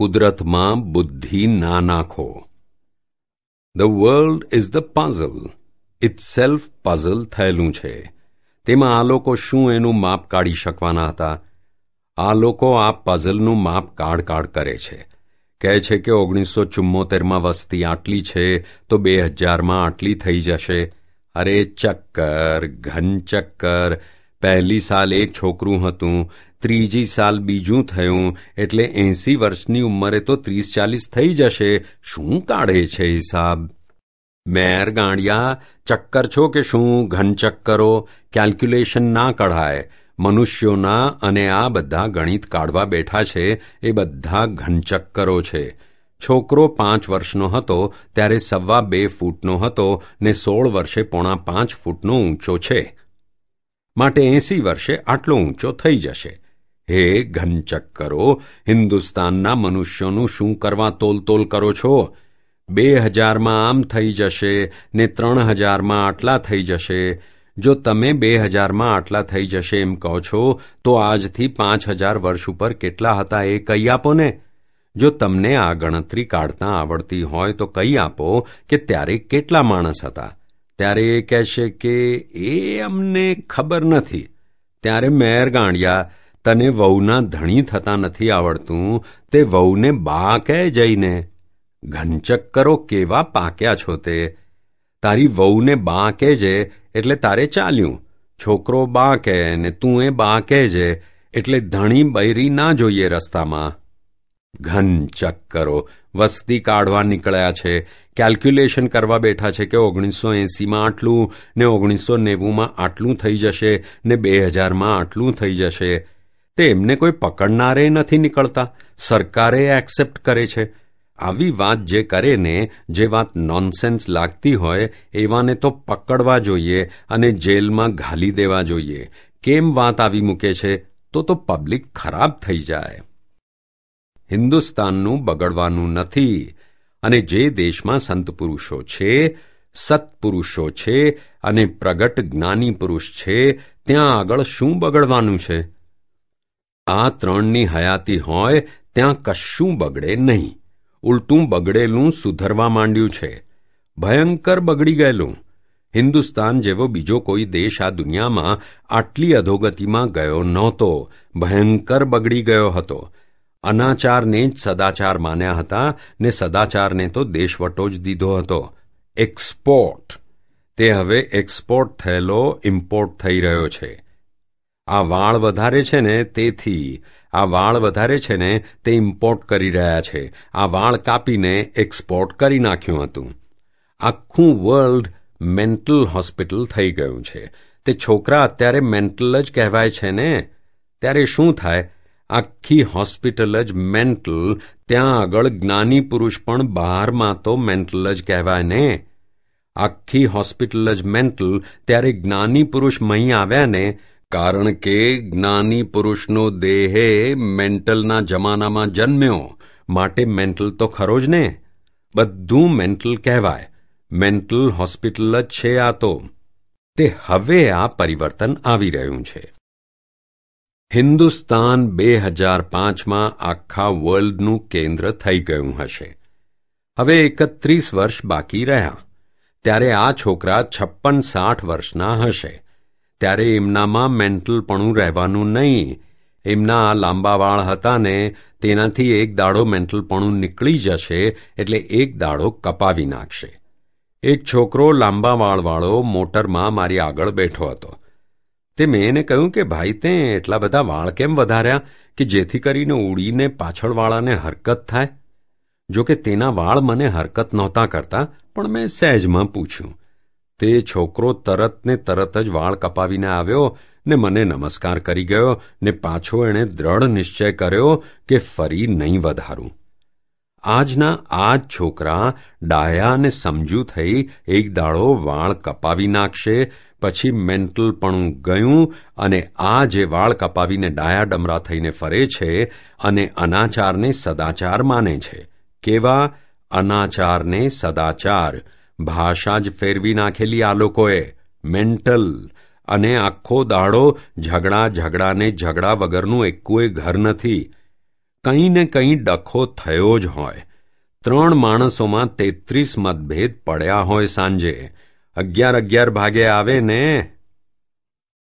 કુદરતમાં બુદ્ધિ ના નાખો. The world is the puzzle itself puzzle થયેલું છે. તેમાં આ લોકો શું એનું માપ કાઢી શકવાના હતા? આ લોકો આ પઝલનું માપ કાઢ કાઢ કરે છે. કહે છે કે ઓગણીસો ચુમ્મોતેરમાં વસ્તી આટલી છે તો બે હજારમાં આટલી થઈ જશે. અરે ચક્કર ઘન ચક્કર પહેલી સાલ એક છોકરું હતું. ત્રીજી સાલ બીજું થયું. એટલે એંસી વર્ષની ઉંમરે તો ત્રીસ ચાલીસ થઈ જશે. શું કાઢે છે હિસાબ? મેર ગાંડિયા, ચક્કર છો કે શું? ઘન ચક્કરો કેલ્ક્યુલેશન ના કઢાય. મનુષ્યોના અને આ બધા ગણિત કાઢવા બેઠા છે. એ બધા ઘનચક્કરો છે. છોકરો પાંચ વર્ષનો હતો, ત્યારે સવા બે ફૂટનો હતો ને સોળ વર્ષે પોણા પાંચ ફૂટનો ઊંચો છે. માટે એંસી વર્ષે આટલો ઊંચો થઈ જશે. હે ઘનચક્કરો, હિન્દુસ્તાનના મનુષ્યોનું શું કરવા તોલતોલ કરો છો? બે હજારમાં આમ થઈ જશે ને ત્રણ હજારમાં આટલા થઈ જશે. જો તમે બે હજારમાં આટલા થઈ જશે એમ કહો છો, તો આજથી પાંચ હજાર વર્ષ ઉપર કેટલા હતા એ કહી આપો ને? જો તમને આ ગણતરી કાઢતા આવડતી હોય તો કહી આપો કે ત્યારે કેટલા માણસ હતા. ત્યારે એ કહેશે કે, એ અમને ખબર નથી. ત્યારે મેર ગાંડિયા તને વહુના ધણી થતા નથી આવડતું, તે વહુને બા કહે જઈને ઘનચક્કરો કેવા પાક્યા છો તે? તારી વહુને બા કહેજે, એટલે તારે ચાલ્યું. છોકરો બા કહે ને તું એ બા કહેજે, એટલે ધણી બૈરી ના જોઈએ રસ્તામાં. ઘન ચક્કરો વસ્તી કાઢવા નીકળ્યા છે. કેલ્ક્યુલેશન કરવા બેઠા છે કે ઓગણીસો એંસીમાં આટલું ને ઓગણીસો નેવુંમાં આટલું થઈ જશે ને બે હજારમાં આટલું થઈ જશે. તે એમને કોઈ પકડનારે નથી નીકળતા. સરકારે એક્સેપ્ટ કરે છે. આવી વાત જે કરે ને, જે વાત નોનસેન્સ લાગતી હોય, એવાને તો પકડવા જોઈએ અને જેલમાં ઘાલી દેવા જોઈએ. કેમ વાત આવી મૂકે છે? તો તો પબ્લિક ખરાબ થઈ જાય. હિન્દુસ્તાનનું બગડવાનું નથી. અને જે દેશમાં સંત પુરુષો છે, સત્પુરુષો છે અને પ્રગટ જ્ઞાની પુરુષ છે, ત્યાં આગળ શું બગડવાનું છે? આ ત્રણની હયાતી હોય, ત્યાં કશું બગડે નહીં. ઉલટું બગડેલું સુધરવા માંડ્યું છે. ભયંકર બગડી ગયેલું. હિન્દુસ્તાન જેવો બીજો કોઈ દેશ આ દુનિયામાં આટલી અધોગતિમાં ગયો નહોતો. ભયંકર બગડી ગયો હતો. અનાચારને જ સદાચાર માન્યા હતા ને સદાચારને તો દેશવટો જ દીધો હતો. એક્સપોર્ટ. તે હવે એક્સપોર્ટ થયેલો, ઇમ્પોર્ટ થઈ રહ્યો છે. આ વાળ વધારે છે ને તેથી, આ વાળ વધારે છે ને તે ઇમ્પોર્ટ કરી રહ્યા છે. આ વાળ કાપીને એક્સપોર્ટ કરી નાખ્યું હતું. આખું વર્લ્ડ મેન્ટલ હોસ્પિટલ થઈ ગયું છે. તે છોકરા અત્યારે મેન્ટલ જ કહેવાય છે ને. ત્યારે શું થાય? આખી હોસ્પિટલ જ મેન્ટલ ત્યાં આગળ જ્ઞાની પુરુષ પણ બહારમાં તો મેન્ટલ જ કહેવાય ને. આખી હોસ્પિટલ જ મેન્ટલ ત્યારે જ્ઞાની પુરુષ મહી આવ્યા ને કારણ કે જ્ઞાની પુરુષનો દેહે મેન્ટલના જમાનામાં જન્મ્યો. માટે મેન્ટલ તો ખરો જ ને? બધું મેન્ટલ કહેવાય. મેન્ટલ હોસ્પિટલ જ છે આ તો. તે હવે આ પરિવર્તન આવી રહ્યું છે. હિન્દુસ્તાન બે હજાર પાંચમાં આખા વર્લ્ડનું કેન્દ્ર થઈ ગયું હશે. હવે એકત્રીસ વર્ષ બાકી રહ્યા. ત્યારે આ છોકરા છપ્પન સાઠ વર્ષના હશે. ત્યારે એમનામાં મેન્ટલપણું રહેવાનું નહીં. એમના આ લાંબા વાળ હતા ને તેનાથી એક દાડો મેન્ટલપણું નીકળી જશે એટલે એક દાડો કપાવી નાખશે. એક છોકરો લાંબા વાળવાળો મોટરમાં મારી આગળ બેઠો હતો. તે મેં એને કહ્યું કે, ભાઈ, તે એટલા બધા વાળ કેમ વધાર્યા કે જેથી કરીને ઉડીને પાછળવાળાને હરકત થાય? જો કે તેના વાળ મને હરકત નહોતા કરતા, પણ મેં સહેજમાં પૂછ્યું. તે છોકરો તરત ને તરત જ વાળ કપાવીને આવ્યો ને મને નમસ્કાર કરી ગયો ને પાછો એણે દ્રઢ નિશ્ચય કર્યો કે ફરી નહીં વધારું. આજના આ જ છોકરા ડાયા ને સમજુ થઈ એક દાડો વાળ કપાવી નાખશે, પછી મેન્ટલપણું ગયું અને આ જે વાળ કપાવીને ડાયા ડમરા થઈને ફરે છે અને અનાચારને સદાચાર માને છે. કેવા? અનાચારને સદાચાર. ભાષા જ ફેરવી નાખેલી આ લોકોએ. મેન્ટલ. અને આખો દાડો ઝઘડા ઝઘડાને ઝઘડા વગરનું એક્કુએ ઘર નથી. કંઈ ને કંઈ ડખો થયો જ હોય. ત્રણ માણસોમાં તેત્રીસ મતભેદ પડ્યા હોય સાંજે. અગિયાર અગિયાર ભાગે આવે ને